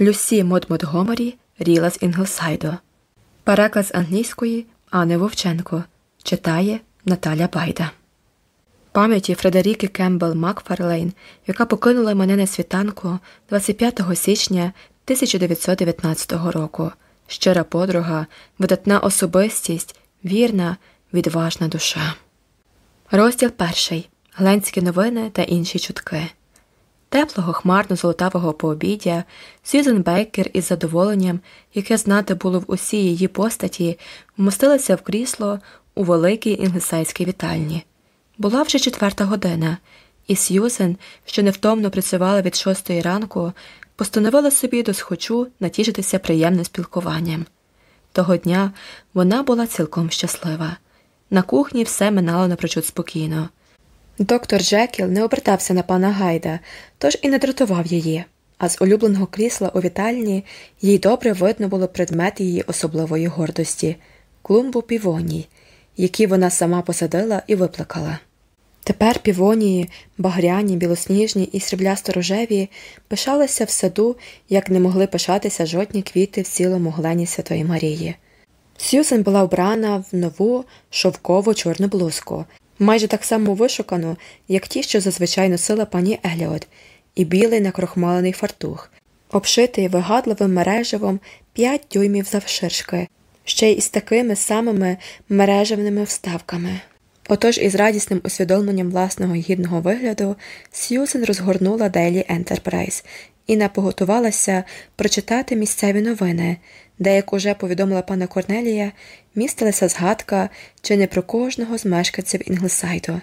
Люсі Мод Монтгомері Рілла з Інглсайду. Переклад з англійської Анни Вовченко. Читає Наталя Байда. Пам'яті Фредеріки Кембл Макфарлейн, яка покинула мене на світанку 25 січня 1919 року. Щира подруга, видатна особистість, вірна, відважна душа. Розділ перший. Гленські новини та інші чутки. Теплого хмарно-золотавого пообіддя Сьюзен Бейкер із задоволенням, яке знати було в усій її постаті, вмостилася в крісло у великій інглесайській вітальні. Була вже четверта година, і Сьюзен, що невтомно працювала від шостої ранку, постановила собі досхочу натішитися приємним спілкуванням. Того дня вона була цілком щаслива. На кухні все минало напрочуд спокійно. Доктор Джекіл не обертався на пана Гайда, тож і не дратував її, а з улюбленого крісла у вітальні їй добре видно було предмет її особливої гордості клумбу півоній, які вона сама посадила і виплакала. Тепер півонії, багряні, білосніжні і сріблясто рожеві пишалися в саду, як не могли пишатися жодні квіти в цілому глені Святої Марії. Сьюзен була вбрана в нову шовкову чорну блузку, майже так само вишукану, як ті, що зазвичай носила пані Еліот, і білий накрохмалений фартух, обшитий вигадливим мережевом п'ять дюймів завширшки, ще й із такими самими мережевними вставками. Отож із радісним усвідомленням власного гідного вигляду Сьюзен розгорнула Daily Enterprise і напоготувалася прочитати місцеві новини, де, як уже повідомила пана Корнелія, містилася згадка чи не про кожного з мешканців Інглсайду.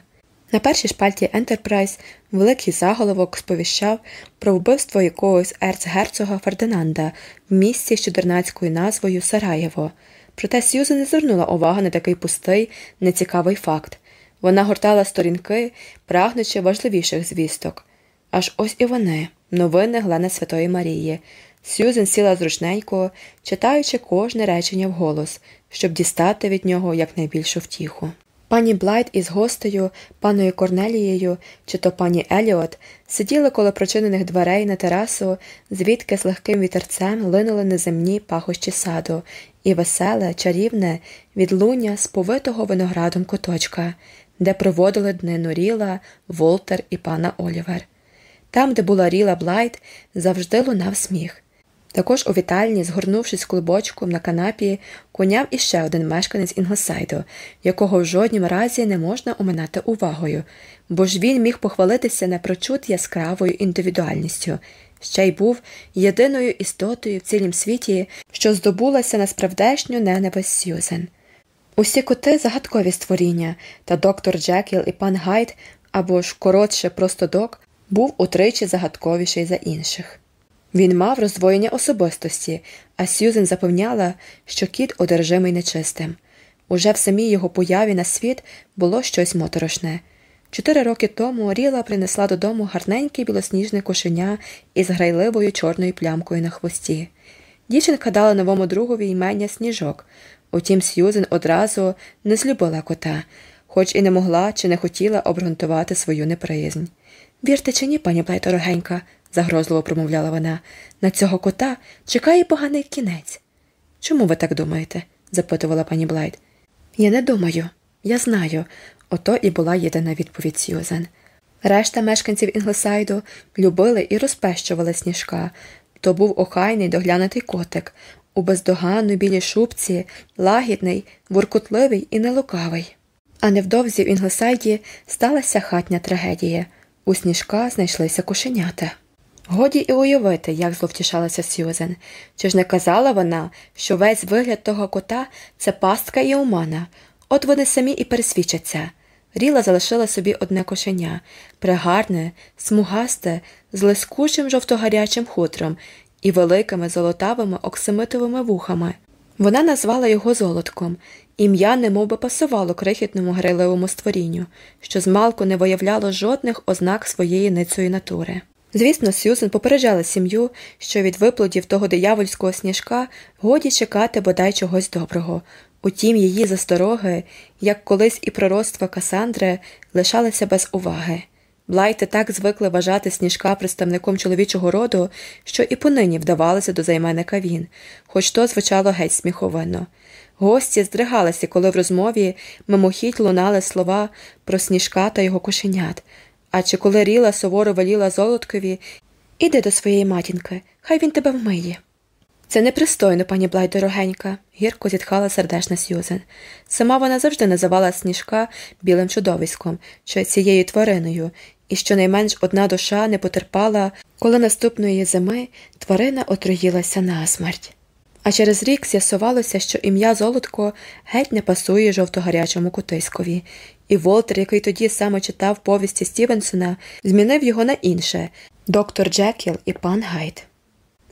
На першій шпальті Enterprise великий заголовок сповіщав про вбивство якогось ерцгерцога Фердинанда в місці з чудернацькою назвою Сараєво. Проте Сьюзен не звернула уваги на такий пустий, нецікавий факт. Вона гортала сторінки, прагнучи важливіших звісток. Аж ось і вони, новини Глена Святої Марії. Сьюзен сіла зручненько, читаючи кожне речення вголос, щоб дістати від нього якнайбільшу втіху. Пані Блайт із гостею, панною Корнелією чи то пані Еліот сиділи коло прочинених дверей на терасу, звідки з легким вітерцем линули неземні пахощі саду, і веселе, чарівне відлуння сповитого виноградом куточка, де проводили днину Рілла, Волтер і панна Олівер. Там, де була Рілла Блайт, завжди лунав сміх. Також у вітальні, згорнувшись клубочком на канапі, коняв іще один мешканець Інглсайду, якого в жоднім разі не можна оминати увагою, бо ж він міг похвалитися напрочуд яскравою індивідуальністю, ще й був єдиною істотою в цілім світі, що здобулася на справдешню ненависть Сьюзен. Усі коти загадкові створіння, та доктор Джекіл і пан Гайд, або ж коротше, просто Док, був утричі загадковіший за інших. Він мав роздвоєння особистості, а Сьюзен запевняла, що кіт одержимий нечистим. Уже в самій його появі на світ було щось моторошне. Чотири роки тому Рілла принесла додому гарненьке білосніжне кошеня із грайливою чорною плямкою на хвості. Дівчинка дала новому другові імення Сніжок. Утім, Сьюзен одразу не злюбила кота, хоч і не могла чи не хотіла обґрунтувати свою неприязнь. Вірте чи ні, пані Блайт дорогенька, загрозливо промовляла вона, на цього кота чекає поганий кінець. Чому ви так думаєте? запитувала пані Блайт. Я не думаю, я знаю. Ото і була єдина відповідь Сьюзен. Решта мешканців Інглсайду любили і розпещували Сніжка. То був охайний доглянутий котик, у бездоганно білій шубці, лагідний, воркутливий і нелукавий. А невдовзі в Інглсайді сталася хатня трагедія. У Сніжка знайшлися кошенята. Годі і уявити, як зловтішалася Сьюзен. Чи ж не казала вона, що весь вигляд того кота це пастка і омана, от вони самі і пересвідчаться. Рілла залишила собі одне кошеня пригарне, смугасте, з лискучим жовтогарячим хутром і великими золотавими оксамитовими вухами. Вона назвала його золотком, ім'я немов би пасувало крихітному грайливому створінню, що змалку не виявляло жодних ознак своєї ницої натури. Звісно, Сьюзен попереджала сім'ю, що від виплодів того диявольського сніжка годі чекати бодай чогось доброго. Утім, її застороги, як колись і пророцтва Касандри, лишалися без уваги. Блайти так звикли вважати сніжка представником чоловічого роду, що і понині вдавалося до займенника він, хоч то звучало геть сміховинно. Гості здригалися, коли в розмові мимохідь лунали слова про сніжка та його кошенят, а чи коли Ріла суворо веліла золоткові Іди до своєї матінки, хай він тебе вмиє. Це непристойно, пані Блай дорогенька, гірко зітхала сердешна Сьюзен. Сама вона завжди називала сніжка білим чудовиськом, чи цією твариною, і щонайменш одна душа не потерпала, коли наступної зими тварина отруїлася насмерть. А через рік з'ясувалося, що ім'я Золотко геть не пасує жовтогарячому кутиськові, і Волтер, який тоді саме читав повісті Стівенсона, змінив його на інше доктор Джекіл і пан Гайд.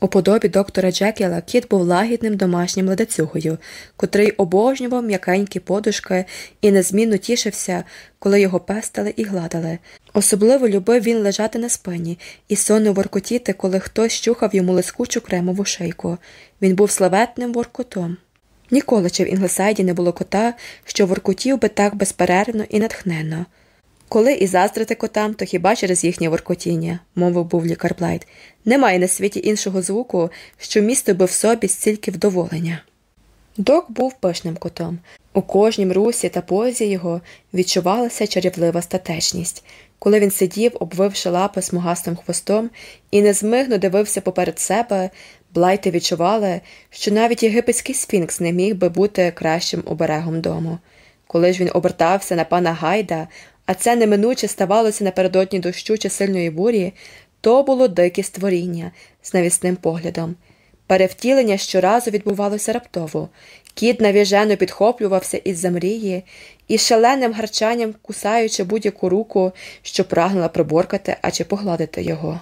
У подобі доктора Джекіла кіт був лагідним домашнім ледацюгою, котрий обожнював м'якенькі подушки і незмінно тішився, коли його пестили і гладили. Особливо любив він лежати на спині і сонно воркотіти, коли хтось чухав йому лискучу кремову шийку. Він був славетним воркотом. Ніколи ще в Інглсайді не було кота, що воркотів би так безперервно і натхненно. Коли і заздрити котам, то хіба через їхнє воркотіння, мовив був лікар Блайт. Немає на світі іншого звуку, що містив би в собі стільки вдоволення. Док був пишним котом. У кожнім русі та позі його відчувалася чарівлива статечність. Коли він сидів, обвивши лапи смугастим хвостом, і незмигно дивився поперед себе, блайти відчували, що навіть єгипетський сфінкс не міг би бути кращим оберегом дому. Коли ж він обертався на пана Гайда, а це неминуче ставалося напередодні дощу чи сильної бурі, то було дике створіння з навісним поглядом. Перевтілення щоразу відбувалося раптово. Кіт навіжено підхоплювався із за мрії і шаленим гарчанням кусаючи будь-яку руку, що прагнула проборкати а чи погладити його.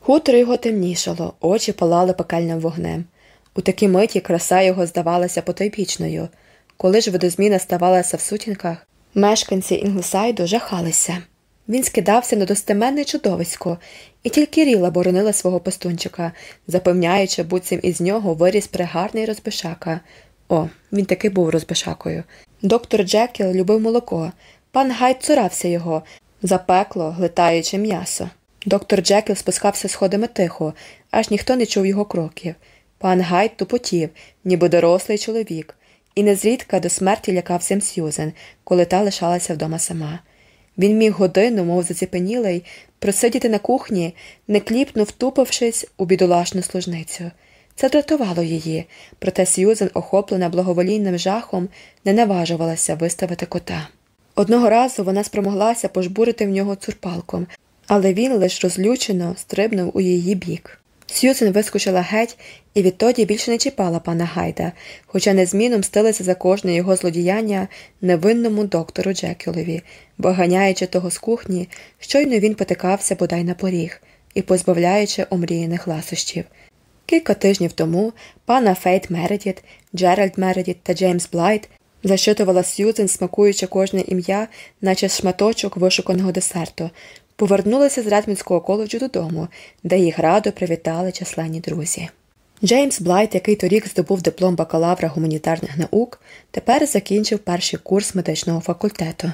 Хутро його темнішало, очі палали пекельним вогнем. У такій миті краса його здавалася потойбічною. Коли ж видозміна ставалася в сутінках, Мешканці Інглсайду жахалися. Він скидався на достеменне чудовисько, і тільки Ріла боронила свого пестунчика, запевняючи, буцім із нього виріс пригарний розбишака. О, він таки був розбишакою. Доктор Джекіл любив молоко. Пан Гайд цурався його, запекло, глитаючи м'ясо. Доктор Джекіл спускався сходами тихо, аж ніхто не чув його кроків. Пан Гайд тупотів, ніби дорослий чоловік і незрідка до смерті лякався Сьюзен, коли та лишалася вдома сама. Він міг годину, мов заціпенілий, просидіти на кухні, не кліпно втупившись у бідолашну служницю. Це дратувало її, проте Сьюзен, охоплена благоволійним жахом, не наважувалася виставити кота. Одного разу вона спромоглася пожбурити в нього цурпалком, але він лиш розлючено стрибнув у її бік. Сьюзен вискочила геть і відтоді більше не чіпала пана Гайда, хоча незмінно мстилася за кожне його злодіяння невинному доктору Джекілові, або ганяючи того з кухні, щойно він потикався бодай на поріг і позбавляючи омріяних ласощів. Кілька тижнів тому панна Фейт Мередіт, Джеральд Мередіт та Джеймс Блайт зачитувала Сьюзен, смакуючи кожне ім'я, наче шматочок вишуканого десерту, повернулися з Редмондського коледжу додому, де їх радо привітали численні друзі. Джеймс Блайт, який торік здобув диплом бакалавра гуманітарних наук, тепер закінчив перший курс медичного факультету.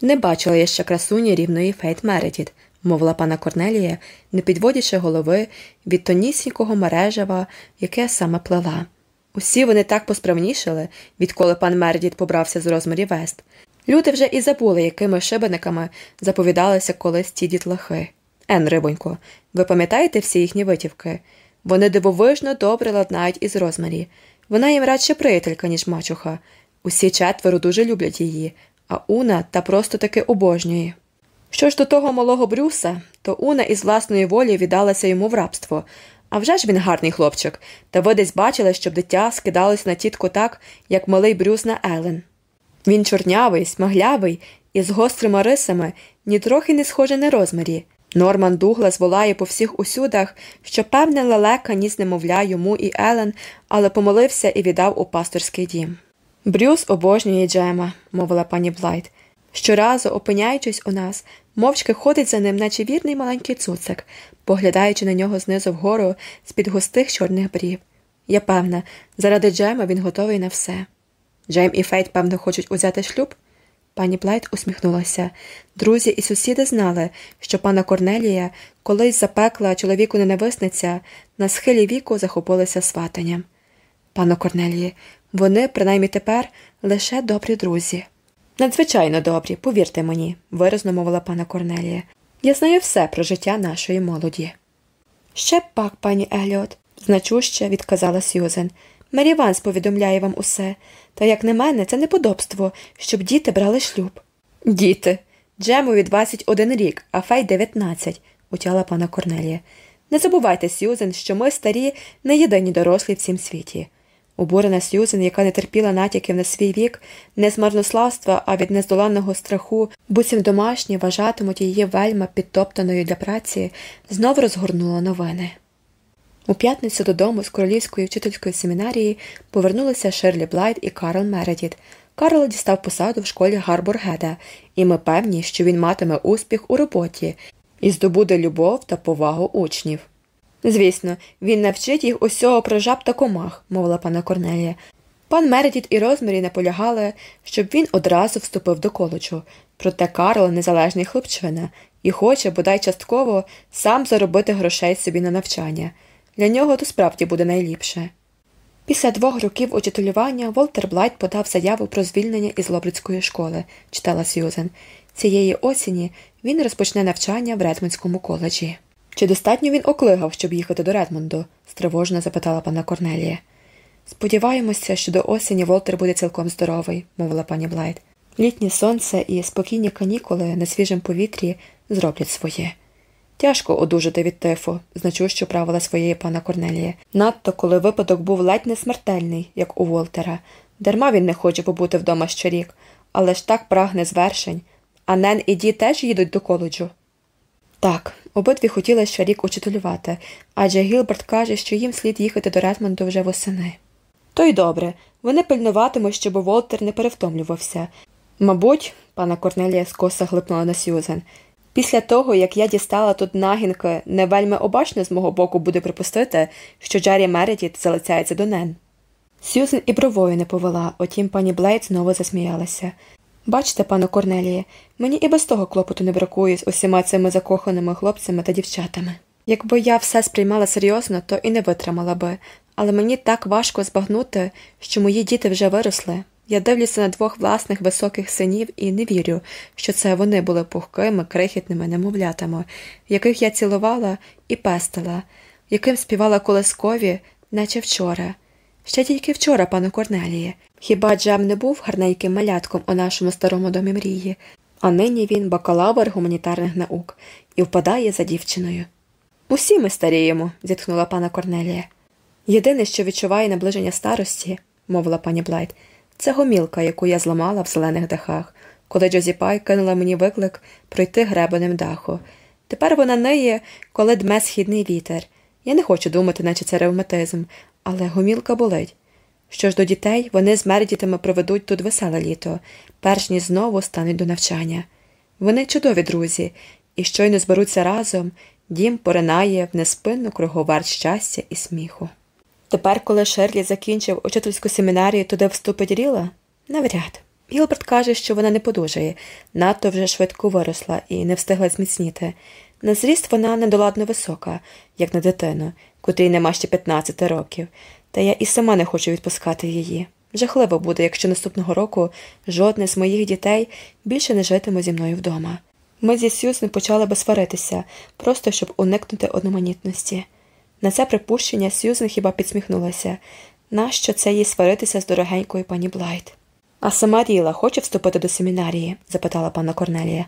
Не бачила я ще красуні рівної Фейт Мередіт, мовила панна Корнелія, не підводячи голови від тонісінького мережева, яке саме плела. Усі вони так посправніли, відколи пан Мередіт побрався з Розмарі Вест, Люди вже і забули, якими шибениками заповідалися колись ті дітлахи. Ен, рибонько, ви пам'ятаєте всі їхні витівки? Вони дивовижно добре ладнають із розмарі. Вона їм радше приятелька, ніж мачуха. Усі четверо дуже люблять її, а Уна та просто таки обожнює. Що ж до того малого Брюса, то Уна із власної волі віддалася йому в рабство. А вже ж він гарний хлопчик, та ви десь бачили, щоб дитя скидалося на тітку так, як малий Брюс на Елен. Він чорнявий, смаглявий і з гострими рисами, нітрохи не схожий на розмірі. Норман Дуглас волає по всіх усюдах, що певне лелека ніс немовля йому і Елен, але помолився і віддав у пасторський дім. Брюс обожнює Джема, мовила пані Блайт. Щоразу, опиняючись у нас, мовчки ходить за ним, наче вірний маленький цуцик, поглядаючи на нього знизу вгору з під густих чорних брів. Я певна, заради Джема він готовий на все. Джейм і Фейт, певно, хочуть узяти шлюб? Пані Блайт усміхнулася. Друзі і сусіди знали, що панна Корнелія колись запекла чоловіконенависниця, на схилі віку захопилася сватанням. Панно Корнеліє, вони, принаймні тепер, лише добрі друзі. Надзвичайно добрі, повірте мені, виразно мовила панна Корнелія. Я знаю все про життя нашої молоді. Ще пак, пані Еліот, значуще відказала Сьюзен. Мері Ванс повідомляє вам усе, та, як на мене, це неподобство, щоб діти брали шлюб. Діти. Джемові 21 рік, а Фейт 19, утяла панна Корнелія. Не забувайте, Сьюзен, що ми старі, не єдині дорослі в цім світі. Обурена Сьюзен, яка не терпіла натяків на свій вік, не з марнославства, а від нездоланного страху, буцім домашні вважатимуть її вельми підтоптаною для праці, знову розгорнула новини. У п'ятницю додому з королівської вчительської семінарії повернулися Шерлі Блайт і Карл Мередіт. Карл дістав посаду в школі Гарбургеда, і ми певні, що він матиме успіх у роботі і здобуде любов та повагу учнів. Звісно, він навчить їх усього про жаб та комах, мовила пана Корнелія. Пан Мередіт і Розмері наполягали, щоб він одразу вступив до коледжу, проте Карл незалежний хлопчина і хоче, бодай частково, сам заробити грошей собі на навчання. Для нього то справді буде найліпше. Після двох років учителювання Волтер Блайт подав заяву про звільнення із Лобрицької школи, читала Сьюзен. Цієї осені він розпочне навчання в Редмондському коледжі. Чи достатньо він оклигав, щоб їхати до Редмонду? стривожно запитала панна Корнелія. Сподіваємося, що до осені Волтер буде цілком здоровий, мовила пані Блайт. Літнє сонце і спокійні канікули на свіжому повітрі зроблять своє. Тяжко одужати від тифу, значущо правила своєї пана Корнелія. Надто коли випадок був ледь не смертельний, як у Волтера. Дарма він не хоче побути вдома ще рік, але ж так прагне звершень. А Нен і Ді теж їдуть до коледжу. Так, обидві хотіли ще рік учителювати, адже Гілберт каже, що їм слід їхати до Редмонду вже восени. То й добре, вони пильнуватимуть, щоб Волтер не перевтомлювався. Мабуть, пана Корнелія скоса глипнула на Сьюзен. Після того, як я дістала тут нагінки, не вельми обачно з мого боку буде припустити, що Джарі Мередіт залицяється до Нен. Сьюзен і бровою не повела, отім пані Блейд знову засміялася. Бачте, пане Корнеліє, мені і без того клопоту не бракує з усіма цими закоханими хлопцями та дівчатами. Якби я все сприймала серйозно, то і не витримала би, але мені так важко збагнути, що мої діти вже виросли. Я дивлюся на двох власних високих синів і не вірю, що це вони були пухкими, крихітними немовлятами, яких я цілувала і пестила, яким співала колискові, наче вчора. Ще тільки вчора, пане Корнеліє. Хіба Джем не був гарненьким малятком у нашому старому домі мрії, а нині він бакалавр гуманітарних наук і впадає за дівчиною. Усі ми старіємо, зітхнула пана Корнелія. Єдине, що відчуває наближення старості, мовила пані Блайт, це гомілка, яку я зламала в зелених дахах, коли Джозі Пай кинула мені виклик пройти гребенем даху. Тепер вона ниє, коли дме східний вітер. Я не хочу думати, наче це ревматизм, але гомілка болить. Що ж до дітей, вони з мердітами проведуть тут веселе літо, перш ніж знову стануть до навчання. Вони чудові друзі, і щойно зберуться разом, дім поринає в неспинну круговар щастя і сміху. Тепер, коли Шерлі закінчив учительську семінарію, туди вступить Ріла? Навряд. Гілберт каже, що вона не подужає, надто вже швидко виросла і не встигла зміцніти. На зріст вона недоладно висока, як на дитину, котрій нема ще 15 років, та я і сама не хочу відпускати її. Жахливо буде, якщо наступного року жодне з моїх дітей більше не житиме зі мною вдома. Ми зі Сьюзен почали би сваритися, просто щоб уникнути одноманітності. На це припущення Сьюзен хіба підсміхнулася нащо це їй сваритися з дорогенькою пані Блайт? А сама Ріла хоче вступити до семінарії? запитала панна Корнелія.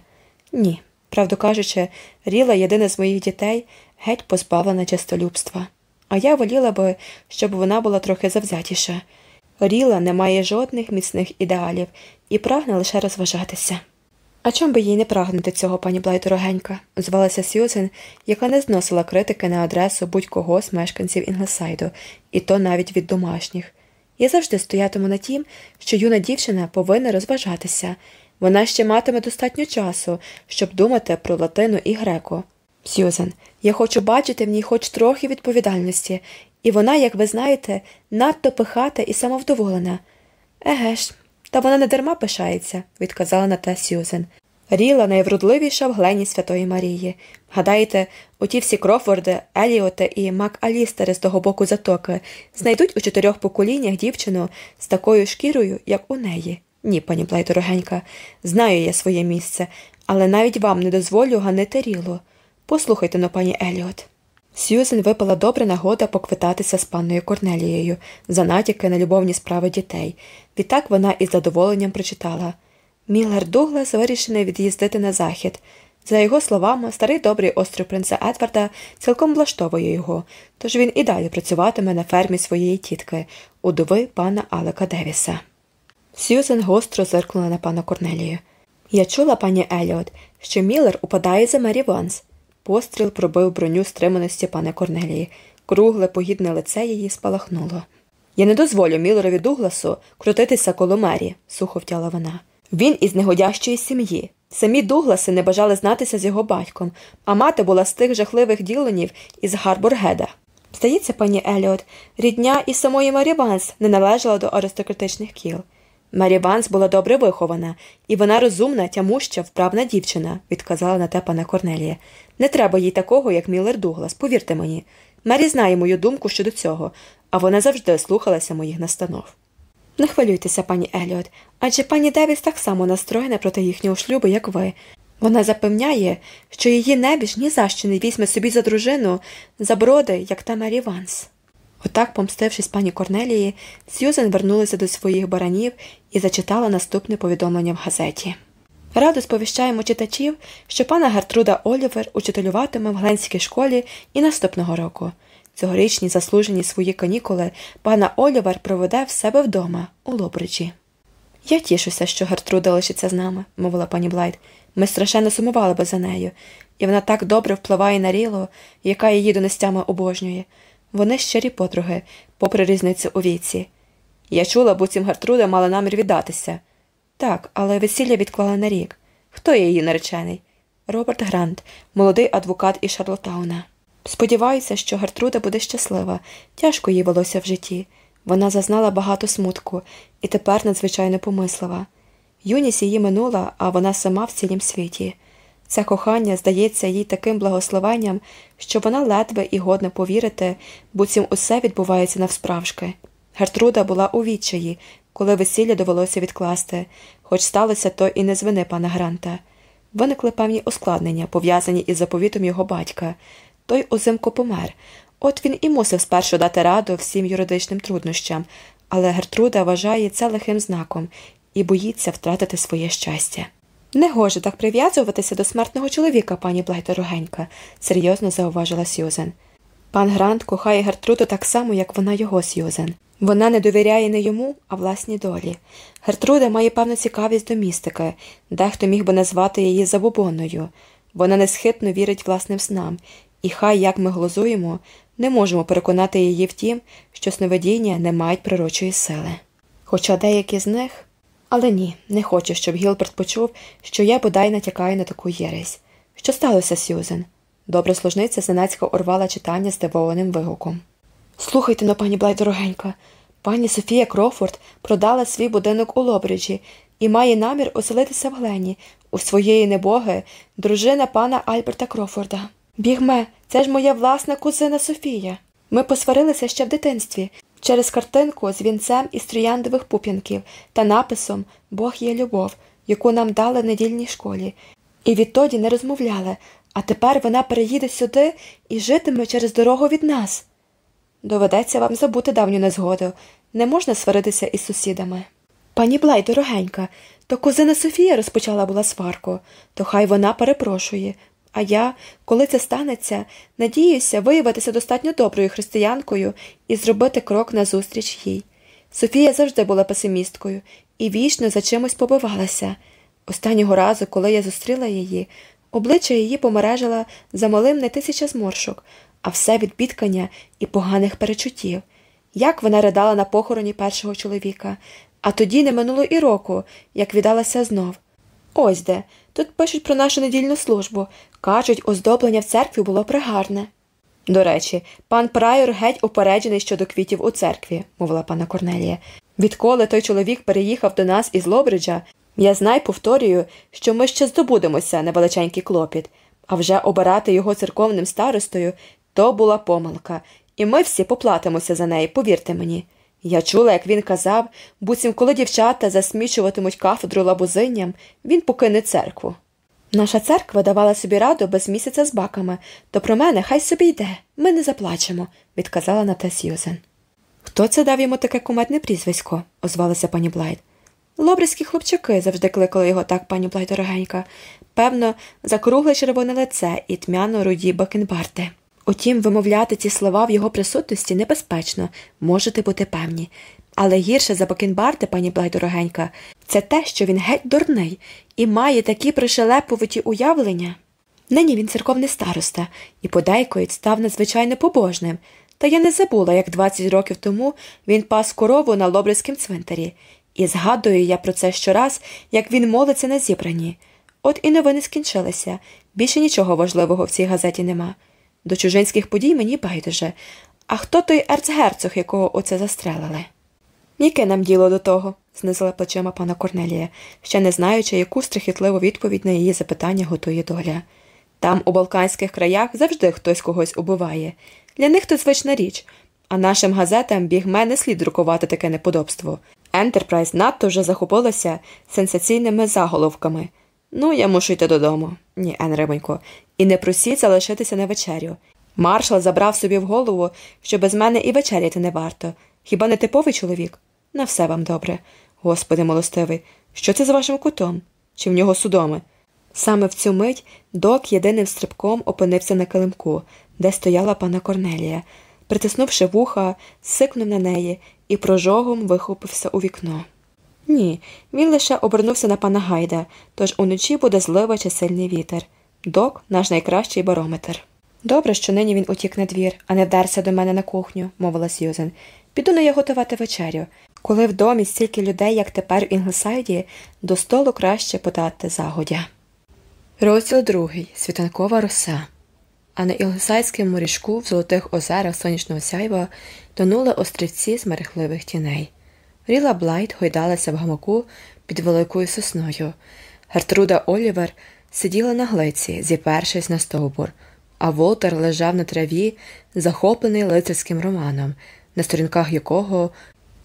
Ні. Правду кажучи, Ріла єдина з моїх дітей геть позбавлена чистолюбства. А я воліла би, щоб вона була трохи завзятіша. Ріла не має жодних міцних ідеалів і прагне лише розважатися. А чом би їй не прагнути цього, пані Блай дорогенька? звалася Сьюзен, яка не зносила критики на адресу будь-кого з мешканців Інглесайду, і то навіть від домашніх. Я завжди стоятиму на тім, що юна дівчина повинна розважатися. Вона ще матиме достатньо часу, щоб думати про латину і греко. Сьюзен, я хочу бачити в ній хоч трохи відповідальності, і вона, як ви знаєте, надто пихата і самовдоволена. Еге ж, Та вона не дарма пишається, відказала на те Сьюзен. Ріла найвродливіша в глені Святої Марії. Гадаєте, оті всі Крофорди, Еліоти і Мак Алістери з того боку затоки знайдуть у чотирьох поколіннях дівчину з такою шкірою, як у неї. Ні, пані Блай, дорогенька, знаю я своє місце, але навіть вам не дозволю ганити ріло. Послухайте но, пані Еліот. Сьюзен випала добра нагода поквитатися з панною Корнелією за натяки на любовні справи дітей. Відтак вона із задоволенням прочитала Міллер Дуглас вирішений від'їздити на захід. За його словами, старий добрий острів принца Едварда цілком влаштовує його, тож він і далі працюватиме на фермі своєї тітки, удови пана Алека Девіса. Сьюзен гостро зиркнула на пана Корнелію. Я чула, пані Еліот, що Міллер упадає за Мері Вонс. Постріл пробив броню стриманості пана Корнелії. Кругле, погідне лице її спалахнуло. Я не дозволю Міллерові Дугласу крутитися коло Мері, сухо втяла вона. Він із негодящої сім'ї. Самі Дугласи не бажали знатися з його батьком, а мати була з тих жахливих діленів із Гарборгеда. Здається, пані Еліот, рідня і самої Мері Ванс не належала до аристократичних кіл. Мері Ванс була добре вихована, і вона розумна, тямуща, вправна дівчина, відказала на те панна Корнелія. Не треба їй такого, як Міллер Дуглас, повірте мені. Мері знає мою думку щодо цього, а вона завжди слухалася моїх настанов. Не хвилюйтеся, пані Еліот, адже пані Девіс так само настроєна проти їхнього шлюбу, як ви. Вона запевняє, що її небіж ні за що не візьме собі за дружину заброди, як та Мері Ванс. Отак, помстившись пані Корнелії, Сьюзен вернулася до своїх баранів і зачитала наступне повідомлення в газеті. Радо сповіщаємо читачів, що пана Гертруда Олівер учителюватиме в Гленській школі і наступного року. Цьогорічні заслужені свої канікули пана Олівер проведе в себе вдома, у Лобриджі. Я тішуся, що Гертруда лишиться з нами, мовила пані Блайт. Ми страшенно сумували би за нею, і вона так добре впливає на Ріло, яка її донестями обожнює. Вони щирі подруги, попри різницю у віці. Я чула, буцім Гертруда мала намір віддатися. Так, але весілля відклала на рік. Хто є її наречений? Роберт Грант, молодий адвокат із Шарлотауна. Сподіваюся, що Гертруда буде щаслива, тяжко їй велося в житті. Вона зазнала багато смутку і тепер надзвичайно помислива. Юність її минула, а вона сама в цілім світі. Це кохання здається їй таким благословенням, що вона ледве і годна повірити, буцім усе відбувається навсправжки. Гертруда була у відчаї, коли весілля довелося відкласти, хоч сталося то і не з вини пана Гранта. Виникли певні ускладнення, пов'язані із заповітом його батька. Той узимку помер. От він і мусив спершу дати раду всім юридичним труднощам, але Гертруда вважає це лихим знаком і боїться втратити своє щастя. Не гоже так прив'язуватися до смертного чоловіка, пані Блайдорогенька, серйозно зауважила Сьюзен. Пан Грант кохає Гертруду так само, як вона його Сьюзен. Вона не довіряє не йому, а власній долі. Гертруда має певну цікавість до містики, дехто міг би назвати її забобонною. Вона несхитно вірить власним снам, і хай, як ми глузуємо, не можемо переконати її в тім, що сновидіння не мають прирочої сили. Хоча деякі з них. Але ні, не хочу, щоб Гілберт почув, що я бодай натякаю на таку єресь. Що сталося, Сьюзен? Добра служниця зненацька урвала читання здивованим вигуком. Слухайте но, пані Блай, дорогенька, пані Софія Крофорд продала свій будинок у Лобриджі і має намір оселитися в Глені у своєї небоги, дружина пана Альберта Крофорда. Бігме, це ж моя власна кузина Софія. Ми посварилися ще в дитинстві через картинку з вінцем із трояндових пуп'янків та написом Бог є любов, яку нам дали в недільній школі, і відтоді не розмовляли, а тепер вона переїде сюди і житиме через дорогу від нас. Доведеться вам забути давню незгоду, не можна сваритися із сусідами. Пані Блай, дорогенька, то кузина Софія розпочала була сварку, то хай вона перепрошує. А я, коли це станеться, надіюся виявитися достатньо доброю християнкою і зробити крок назустріч їй. Софія завжди була песимісткою і вічно за чимось побивалася. Останнього разу, коли я зустріла її, обличчя її помережила за малим не тисяча зморшок, а все від бідкання і поганих перечуттів. Як вона ридала на похороні першого чоловіка, а тоді не минуло і року, як віддалася знов. Ось де. Тут пишуть про нашу недільну службу. Кажуть, оздоблення в церкві було пригарне. До речі, пан Прайор геть упереджений щодо квітів у церкві, мовила пана Корнелія. Відколи той чоловік переїхав до нас із Лобриджа, я знай повторюю, що ми ще здобудемося на величенький клопіт, а вже обирати його церковним старостою то була помилка, і ми всі поплатимося за неї, повірте мені. Я чула, як він казав, буцім, коли дівчата засмічуватимуть кафедру лабузинням, він покине церкву. Наша церква давала собі раду без місяця з баками, то про мене хай собі йде, ми не заплачемо, відказала на те Сьюзен. Хто це дав йому таке кумедне прізвисько? озвалася пані Блайт. Лобрицькі хлопчаки завжди кликали його так, пані Блайт дорогенька. Певно, закругле червоне лице і тьмяно руді бакенбарти. Утім, вимовляти ці слова в його присутності небезпечно, можете бути певні. Але гірше за бакенбарти, пані Блай дорогенька, це те, що він геть дурний і має такі пришелеповиті уявлення. Нині він церковний староста і подейкують став надзвичайно побожним, та я не забула, як 20 років тому він пас корову на Лобрицькім цвинтарі, і згадую я про це щораз, як він молиться на зібранні. От і новини скінчилися. Більше нічого важливого в цій газеті нема. До чужинських подій мені байдуже. А хто той ерцгерцог, якого оце застрелили? Яке нам діло до того, знизила плечима пана Корнелія, ще не знаючи, яку страхітливу відповідь на її запитання готує доля. Там, у Балканських краях, завжди хтось когось убиває. Для них то звична річ, а нашим газетам бігме не слід друкувати таке неподобство. Ентерпрайз надто вже захопилася сенсаційними заголовками. Ну, я мушу йти додому. Ні, Ен Рибонько, і не просіть залишитися на вечерю. Маршал забрав собі в голову, що без мене і вечеряти не варто. Хіба не типовий чоловік? На все вам добре. Господи милостивий, що це з вашим кутом? Чи в нього судоми? Саме в цю мить док єдиним стрибком опинився на килимку, де стояла панна Корнелія. Притиснувши вуха, сикнув на неї і прожогом вихопився у вікно. Ні, він лише обернувся на пана Гайда, тож уночі буде злива чи сильний вітер. Док наш найкращий барометр. Добре, що нині він утік на двір, а не вдерся до мене на кухню, мовила Сьюзен. Піду-но я готувати вечерю. Коли в домі стільки людей, як тепер в Інглсайді, до столу краще подати загодя. Розділ другий. Світанкова роса. А на Іглсайдському ріжку в золотих озерах сонячного сяйва тонули острівці з мерехливих тіней. Ріла Блайт гойдалася в гамаку під великою сосною. Гертруда Олівер сиділа на глиці, зіпершись на стовбур, а Волтер лежав на траві, захоплений лицарським романом, на сторінках якого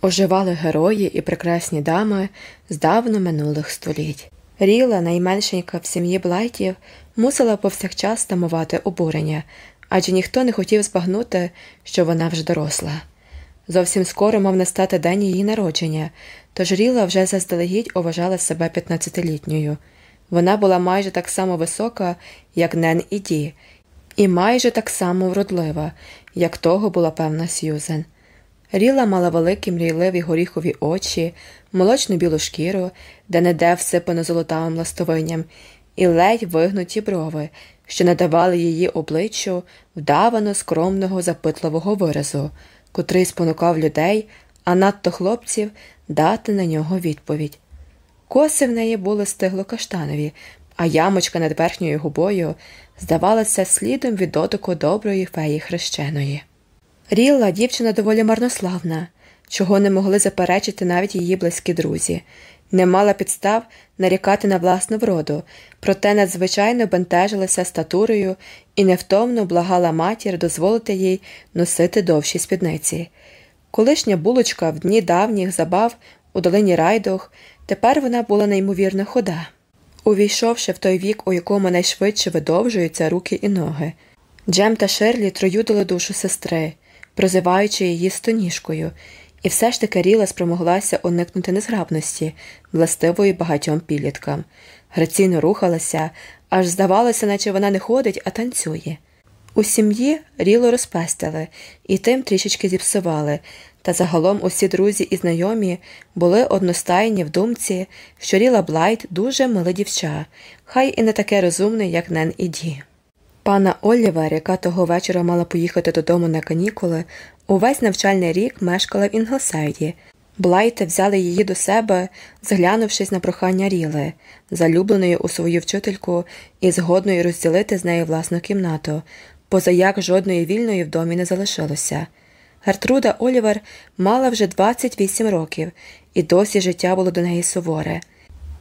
оживали герої і прекрасні дами з давно минулих століть. Ріла, найменшенька в сім'ї Блайтів, мусила повсякчас тамувати обурення, адже ніхто не хотів збагнути, що вона вже доросла. Зовсім скоро мав настати день її народження, тож Ріла вже заздалегідь уважала себе 15-літньою. Вона була майже так само висока, як Нен і Ді, і майже так само вродлива, як того була певна Сьюзен. Ріла мала великі мрійливі горіхові очі, молочну білу шкіру, де не де всипано золотавим ластовинням, і ледь вигнуті брови, що надавали її обличчю вдавано скромного запитливого виразу, котрий спонукав людей, а надто хлопців дати на нього відповідь. Коси в неї були стигло каштанові, а ямочка над верхньою губою здавалася слідом від дотику доброї феї хрещеної. Рілла дівчина доволі марнославна, чого не могли заперечити навіть її близькі друзі, не мала підстав нарікати на власну вроду, проте надзвичайно бентежилася статурою і невтомно благала матір дозволити їй носити довші спідниці. Колишня булочка в дні давніх забав у долині райдох, тепер вона була неймовірно хода. Увійшовши в той вік, у якому найшвидше видовжуються руки і ноги, Джем та Шерлі троюдили душу сестри, прозиваючи її стоніжкою, і все ж таки Ріла спромоглася уникнути незграбності, властивої багатьом підліткам. Граційно рухалася, аж здавалося, наче вона не ходить, а танцює. У сім'ї Ріло розпестили і тим трішечки зіпсували, та загалом усі друзі і знайомі були одностайні в думці, що Ріла Блайт дуже миле дівча, хай і не таке розумне, як Нен і Ді. Панна Олівер, яка того вечора мала поїхати додому на канікули, увесь навчальний рік мешкала в Інглсайді. Блайти взяли її до себе, зглянувшись на прохання Ріли, залюбленої у свою вчительку і згодної розділити з нею власну кімнату, позаяк жодної вільної в домі не залишилося. Гертруда Олівер мала вже 28 років, і досі життя було до неї суворе.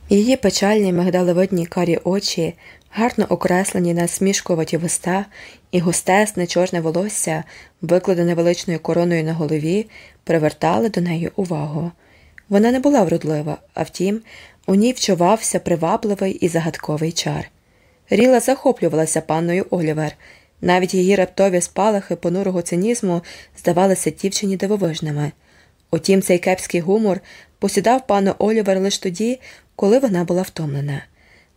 Її печальні мигдалевидні карі очі, гарно окреслені насмішкуваті вуста і густесне чорне волосся, викладене величною короною на голові, привертали до неї увагу. Вона не була вродлива, а втім, у ній вчувався привабливий і загадковий чар. Ріла захоплювалася панною Олівер, навіть її раптові спалахи понурого цинізму здавалися дівчині дивовижними. Утім, цей кепський гумор посідав пану Олівер лише тоді, коли вона була втомлена.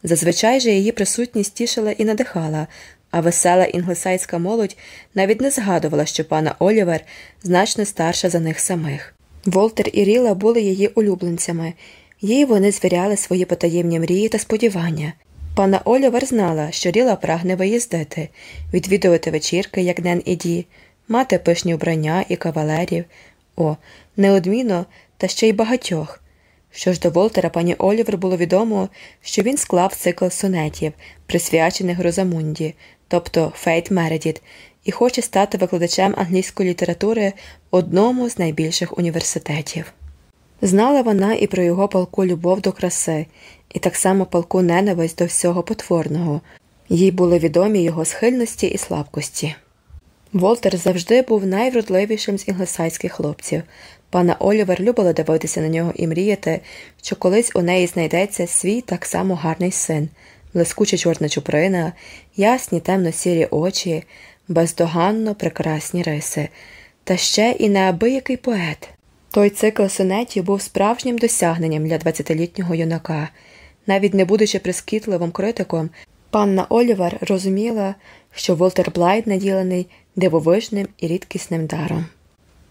Зазвичай же її присутність тішила і надихала, а весела інглесайська молодь навіть не згадувала, що пана Олівер значно старша за них самих. Волтер і Ріла були її улюбленцями, їй вони звіряли свої потаємні мрії та сподівання. Пана Олівер знала, що Ріла прагне виїздити, відвідувати вечірки, як Нен і Ді, мати пишні вбрання і кавалерів, о, неодмінно, та ще й багатьох. Що ж до Волтера, пані Олівер було відомо, що він склав цикл сонетів, присвячених Розамунді, тобто Фейт Мередіт, і хоче стати викладачем англійської літератури в одному з найбільших університетів. Знала вона і про його палку любов до краси, і так само палку ненависть до всього потворного, їй були відомі його схильності і слабкості. Волтер завжди був найвродливішим з інглесайських хлопців. Пана Олівер любила дивитися на нього і мріяти, що колись у неї знайдеться свій так само гарний син, блискуча чорна чуприна, ясні темно сірі очі, бездоганно прекрасні риси, та ще і неабиякий поет. Той цикл сонетів був справжнім досягненням для 20-літнього юнака. Навіть не будучи прискіпливим критиком, панна Олівер розуміла, що Волтер Блайт наділений дивовижним і рідкісним даром.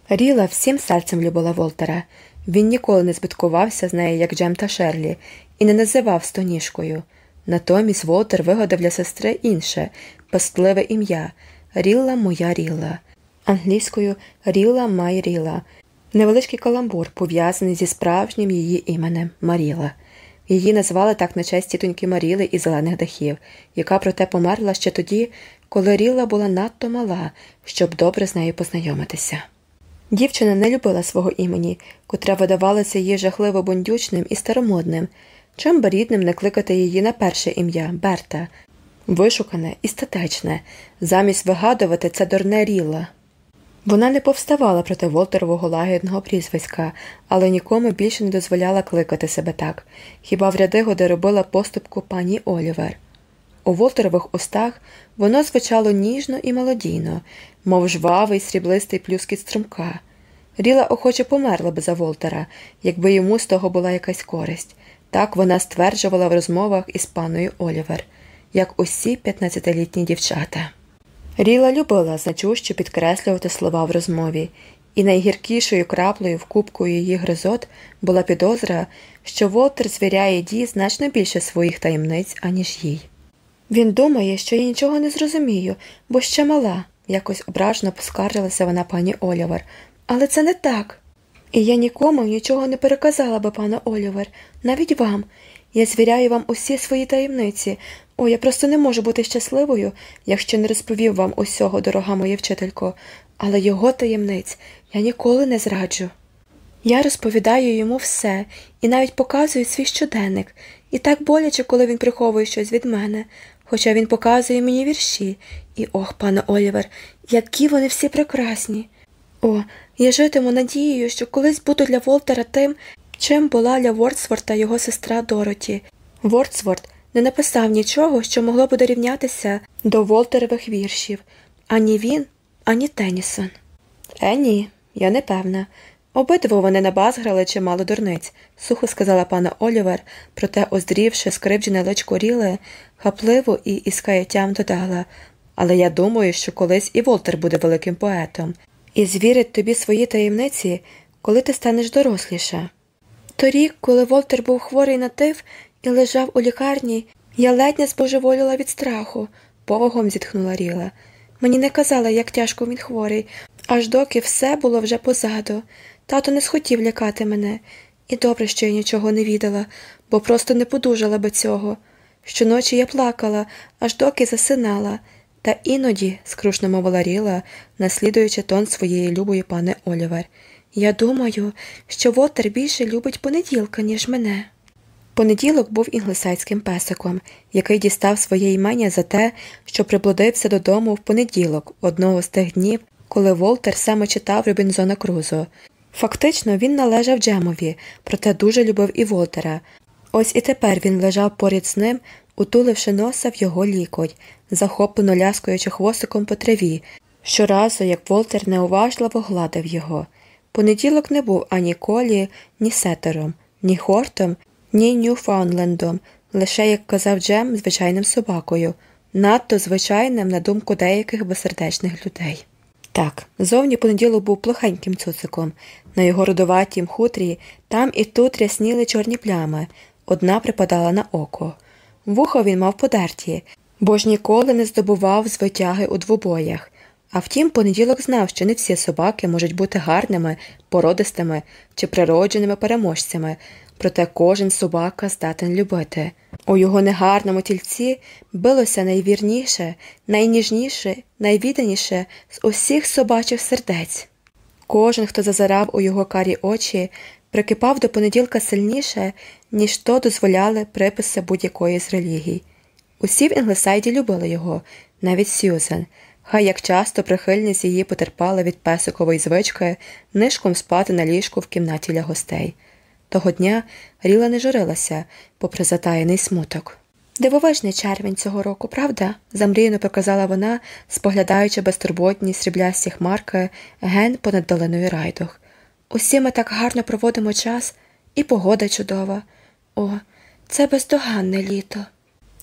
Ріла всім серцем любила Волтера. Він ніколи не збиткувався з нею, як Джем та Шерлі, і не називав стоніжкою. Натомість Волтер вигадав для сестри інше, пестливе ім'я Рілла моя Рілла, англійською Rilla my Rilla, невеличкий каламбур, пов'язаний зі справжнім її іменем Маріла. Її назвали так на честь тітоньки Маріли із зелених дахів, яка проте померла ще тоді, коли Ріла була надто мала, щоб добре з нею познайомитися. Дівчина не любила свого імені, котре видавалося їй жахливо бундючним і старомодним, чим би рідним не кликати її на перше ім'я Берта, вишукане і статечне, замість вигадувати це дурне Ріла. Вона не повставала проти Волтерового лагідного прізвиська, але нікому більше не дозволяла кликати себе так, хіба в ряди годи робила поступку пані Олівер. У Волтерових устах воно звучало ніжно і мелодійно, мов жвавий сріблистий плюскіт струмка. Ріла охоче померла б за Волтера, якби йому з того була якась користь. Так вона стверджувала в розмовах із паною Олівер, як усі 15-літні дівчата. Ріла любила значущо підкреслювати слова в розмові, і найгіркішою краплею в кубку її гризот була підозра, що Волтер звіряє Ді значно більше своїх таємниць, аніж їй. Він думає, що я нічого не зрозумію, бо ще мала, якось ображено поскаржилася вона пані Олівер. Але це не так. І я нікому нічого не переказала би, пане Олівер, навіть вам. Я звіряю вам усі свої таємниці. О, я просто не можу бути щасливою, якщо не розповів вам усього, дорога моя вчителько, але його таємниць я ніколи не зраджу. Я розповідаю йому все і навіть показую свій щоденник, і так боляче, коли він приховує щось від мене, хоча він показує мені вірші, і ох, пане Олівер, які вони всі прекрасні. О, я житиму надією, що колись буду для Волтера тим, чим була для Вордсворта його сестра Дороті. Вордсворт не написав нічого, що могло б дорівнятися до Волтерових віршів ані він, ані Тенісон. Е, ні, я не певна. Обидва вони на бас грали чимало дурниць, сухо сказала пана Олівер, проте, оздрівши скривджене личко Ріли, хапливо і із каяттям додала Але я думаю, що колись і Волтер буде великим поетом, і звірить тобі свої таємниці, коли ти станеш доросліша. Торік, коли Волтер був хворий на тиф і лежав у лікарні, я ледь не збожеволіла від страху, повагом зітхнула Ріла. Мені не казала, як тяжко він хворий, аж доки все було вже позаду. Тато не схотів лякати мене, і добре, що я нічого не відала, бо просто не подужала би цього. Щоночі я плакала, аж доки засинала. Та іноді, скрушно мовила Ріла, наслідуючи тон своєї любої пани Олівер, я думаю, що Вотер більше любить понеділка, ніж мене. Понеділок був інглесайським песиком, який дістав своє імення за те, що приблудився додому в понеділок, одного з тих днів, коли Волтер саме читав Робінзона Крузо. Фактично він належав Джемові, проте дуже любив і Волтера. Ось і тепер він лежав поряд з ним, утуливши носа в його лікоть, захоплено ляскаючи хвостиком по траві, щоразу, як Волтер неуважливо гладив його. Понеділок не був ані колі, ні сетером, ні хортом, ні Ньюфаунлендом, лише, як казав Джем, звичайним собакою, надто звичайним на думку деяких безсердечних людей. Так, зовні понеділок був плохеньким цуциком. На його родоватім хутрі там і тут рясніли чорні плями, одна припадала на око. Вухо він мав подерті, бо ж ніколи не здобував з витяги у двобоях. А втім, понеділок знав, що не всі собаки можуть бути гарними, породистими чи природженими переможцями, проте кожен собака здатен любити. У його негарному тільці билося найвірніше, найніжніше, найвіданіше з усіх собачих сердець. Кожен, хто зазирав у його карі очі, прикипав до понеділка сильніше, ніж то дозволяли приписи будь-якої з релігій. Усі в Інглсайді любили його, навіть Сьюзен, хай як часто прихильність її потерпала від песикової звички нишком спати на ліжку в кімнаті для гостей. Того дня Рілла не журилася, попри затаєний смуток. Дивовижний червень цього року, правда? замріяно проказала вона, споглядаючи безтурботні сріблясті хмарки ген понад долиною райдух. Усі ми так гарно проводимо час, і погода чудова. О, це бездоганне літо.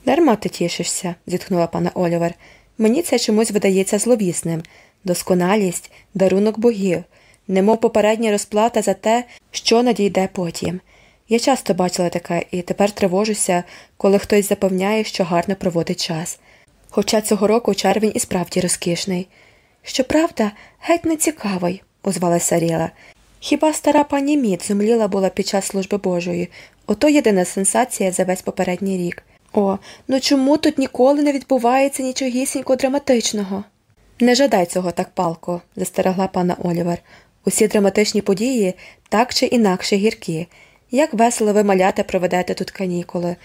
Дарма ти тішишся, зітхнула пана Олівер. Мені це чомусь видається зловісним досконалість, дарунок богів, немов попередня розплата за те, що надійде потім. Я часто бачила таке і тепер тривожуся, коли хтось запевняє, що гарно проводить час. Хоча цього року червень і справді розкішний. Щоправда, геть не цікавий, озвалася Ріла. Хіба стара пані Мід зумліла була під час служби Божої, ото єдина сенсація за весь попередній рік. О, ну чому тут ніколи не відбувається нічогісінько драматичного? Не жадай цього так палко, застерегла пана Олівер. Усі драматичні події так чи інакше гіркі. Як весело ви маляти проведете тут канікули,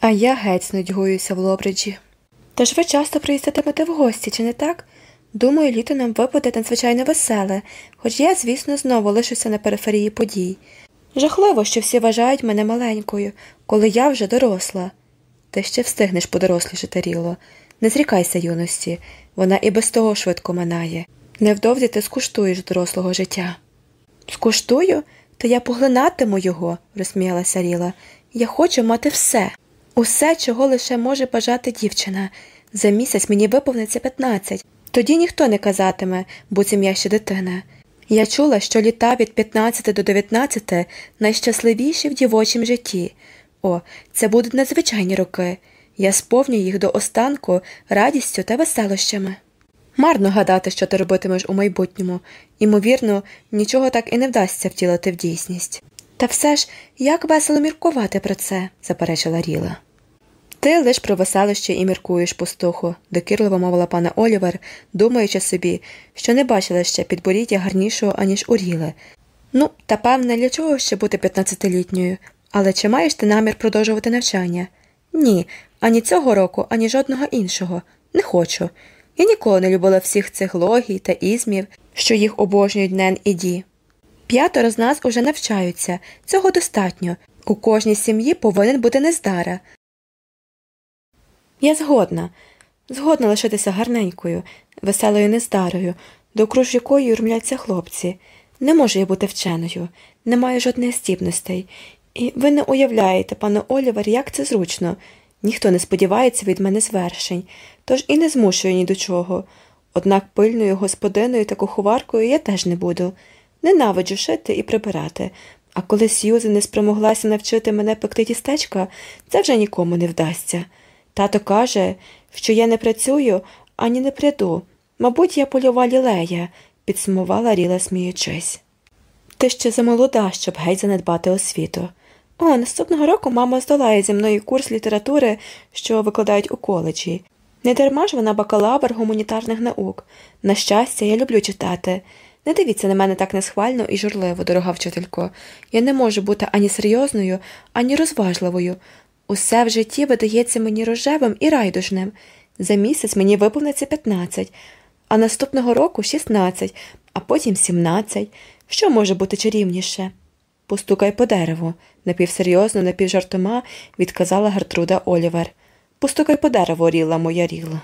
а я геть снудьгуюся в Лобриджі. Тож ви часто приїздитимете в гості, чи не так? Думаю, літо нам випаде надзвичайно веселе, хоч я, звісно, знову лишуся на периферії подій. Жахливо, що всі вважають мене маленькою, коли я вже доросла. Ти ще встигнеш подорослішати, Ріло. Не зрікайся юності, вона і без того швидко минає. Невдовзі ти скуштуєш дорослого життя. Скуштую? То я поглинатиму його, розсміялася Ріла. Я хочу мати все, усе, чого лише може бажати дівчина. За місяць мені виповниться 15. Тоді ніхто не казатиме, буцім я ще дитина. Я чула, що літа від 15 до 19 найщасливіші в дівочім житті. О, це будуть надзвичайні роки. Я сповню їх до останку радістю та веселощами. Марно гадати, що ти робитимеш у майбутньому, Імовірно, нічого так і не вдасться втілити в дійсність. Та все ж як весело міркувати про це, заперечила Ріла. Ти лиш про веселище і міркуєш, пустуху, докірливо мовила пана Олівер, думаючи собі, що не бачила ще підборіддя гарнішого, аніж у Ріле. Ну, та певне, для чого ще бути п'ятнадцятилітньою, але чи маєш ти намір продовжувати навчання? Ні, ані цього року, ані жодного іншого. Не хочу. Я ніколи не любила всіх цих логій та ізмів, що їх обожнюють Нен і Ді. П'ятеро з нас уже навчаються, цього достатньо. У кожній сім'ї повинен бути нездара. Я згодна, згодна лишитися гарненькою, веселою нездарою, довкруж якої юрмляться хлопці. Не можу я бути вченою, не маю жодних здібностей. І ви не уявляєте, пане Олівер, як це зручно. Ніхто не сподівається від мене звершень, тож і не змушує ні до чого. Однак пильною господиною та куховаркою я теж не буду. Ненавиджу шити і прибирати, а коли Сьюзи не спромоглася навчити мене пекти тістечка, це вже нікому не вдасться. Тато каже, що я не працюю ані не пряду. Мабуть, я польова лілея, підсумувала Ріла, сміючись. Ти ще замолода, щоб геть занедбати освіту. О, наступного року мама здолає зі мною курс літератури, що викладають у коледжі. Не дарма ж вона бакалавр гуманітарних наук. На щастя, я люблю читати. Не дивіться на мене так несхвально і журливо, дорога вчителько. Я не можу бути ані серйозною, ані розважливою. Усе в житті видається мені рожевим і райдужним. За місяць мені виповниться 15, а наступного року 16, а потім 17. Що може бути чарівніше? Постукай по дереву, напівсерйозно, напівжартома відказала Гертруда Олівер. Постукай по дереву, ріла моя ріла.